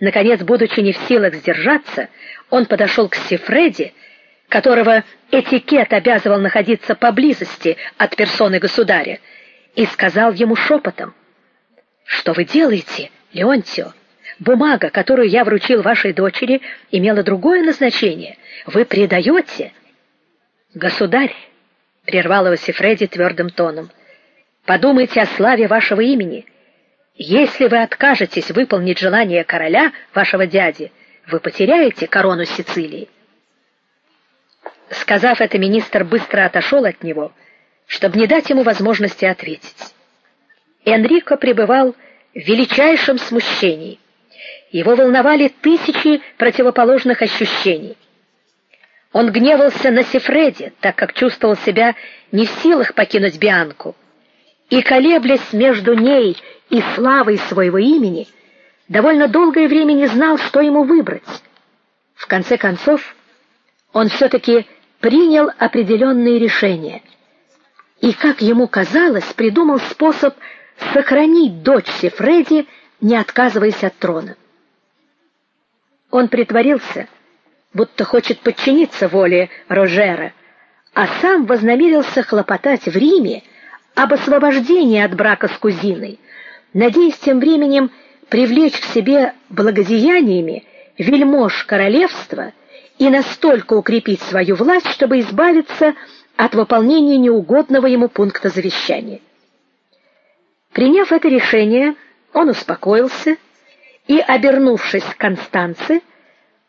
Наконец, будучи не в силах сдержаться, он подошел к Сифреди, которого этикет обязывал находиться поблизости от персоны государя, и сказал ему шепотом: "Что вы делаете, Леонтио? Бумага, которую я вручил вашей дочери, имела другое назначение. Вы предаете?» "Государь", прервал его Сифреди твердым тоном. "Подумайте о славе вашего имени. Если вы откажетесь выполнить желание короля, вашего дяди, вы потеряете корону Сицилии. Сказав это, министр быстро отошел от него, чтобы не дать ему возможности ответить. Энрико пребывал в величайшем смущении. Его волновали тысячи противоположных ощущений. Он гневался на Сефреди, так как чувствовал себя не в силах покинуть Бианку, и колеблясь между ней и славой своего имени, довольно долгое время не знал, что ему выбрать. В конце концов, он все таки принял определенные решения. И, как ему казалось, придумал способ сохранить дочь Сефреди, не отказываясь от трона. Он притворился, будто хочет подчиниться воле Рожера, а сам вознамерился хлопотать в Риме об освобождении от брака с кузиной, надеясь тем временем привлечь к себе благодеяниями вельмож королевства и настолько укрепить свою власть, чтобы избавиться от выполнения неугодного ему пункта завещания. Приняв это решение, он успокоился и, обернувшись к Констанции,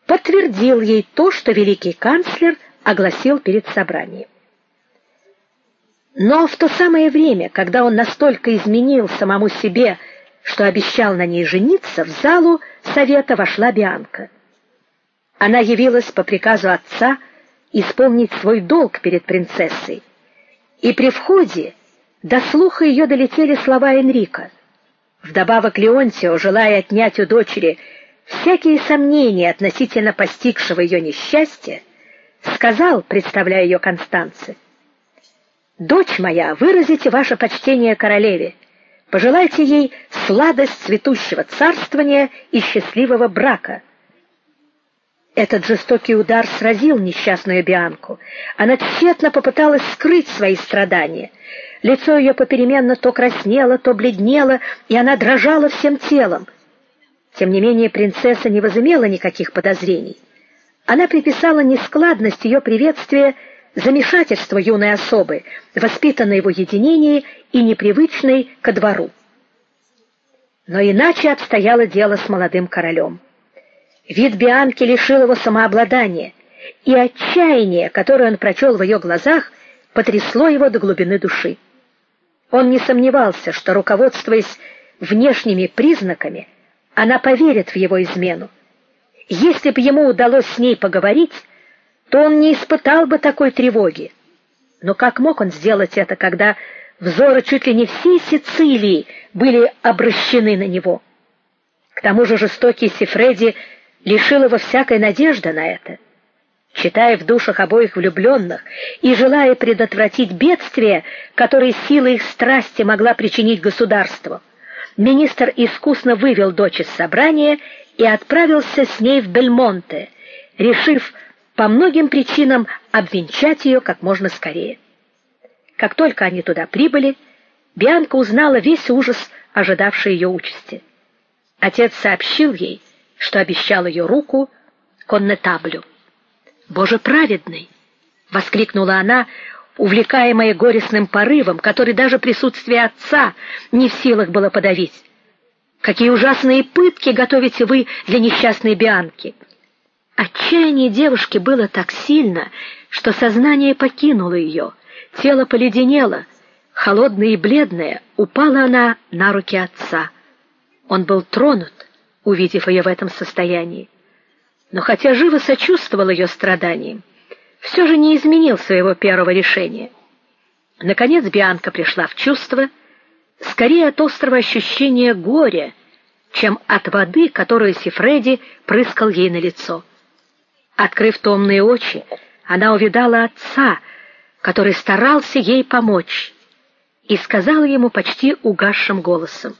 подтвердил ей то, что великий канцлер огласил перед собранием. Но в то самое время, когда он настолько изменил самому себе, что обещал на ней жениться, в залу совета вошла Бианка. Она явилась по приказу отца исполнить свой долг перед принцессой. И при входе до слуха ее долетели слова Энрика. Вдобавок Леонтио, желая отнять у дочери всякие сомнения относительно постигшего ее несчастья, сказал, представляя ее Констанции: Дочь моя, выразите ваше почтение королеве. Пожелайте ей сладость цветущего царствования и счастливого брака. Этот жестокий удар сразил несчастную Бианку. Она тщетно попыталась скрыть свои страдания. Лицо ее попеременно то краснело, то бледнело, и она дрожала всем телом. Тем не менее принцесса не возымела никаких подозрений. Она приписала нескладность ее приветствия замешательство юной особы, воспитанной в уединении и непривычной ко двору. Но иначе обстояло дело с молодым королем. Вид Бианки лишил его самообладания, и отчаяние, которое он прочел в ее глазах, потрясло его до глубины души. Он не сомневался, что руководствуясь внешними признаками, она поверит в его измену. Если бы ему удалось с ней поговорить, то он не испытал бы такой тревоги. Но как мог он сделать это, когда взоры чуть ли не всей Сицилии были обращены на него? К тому же жестокий Сифреди лишил его всякой надежды на это. Читая в душах обоих влюбленных и желая предотвратить бедствие, которое сила их страсти могла причинить государству, министр искусно вывел дочь из собрания и отправился с ней в Бельмонте, решив по многим причинам обвенчать ее как можно скорее. Как только они туда прибыли, Бианка узнала весь ужас ожидавший ее участи. Отец сообщил ей, что обещал ее руку коннетаблю. "Боже праведный!" воскликнула она, увлекаемая горестным порывом, который даже присутствие отца не в силах было подавить. Какие ужасные пытки готовите вы для несчастной Бианки! Отчаяние девушки было так сильно, что сознание покинуло ее, тело поледенело, холодная и бледная, упала она на руки отца. Он был тронут, увидев ее в этом состоянии. Но хотя живо сочувствовал ее страданиям, все же не изменил своего первого решения. Наконец Бианка пришла в чувство, скорее от острого ощущения горя, чем от воды, которую Сифреди прыскал ей на лицо. Открыв томные очи, она увидала отца, который старался ей помочь, и сказала ему почти угасшим голосом: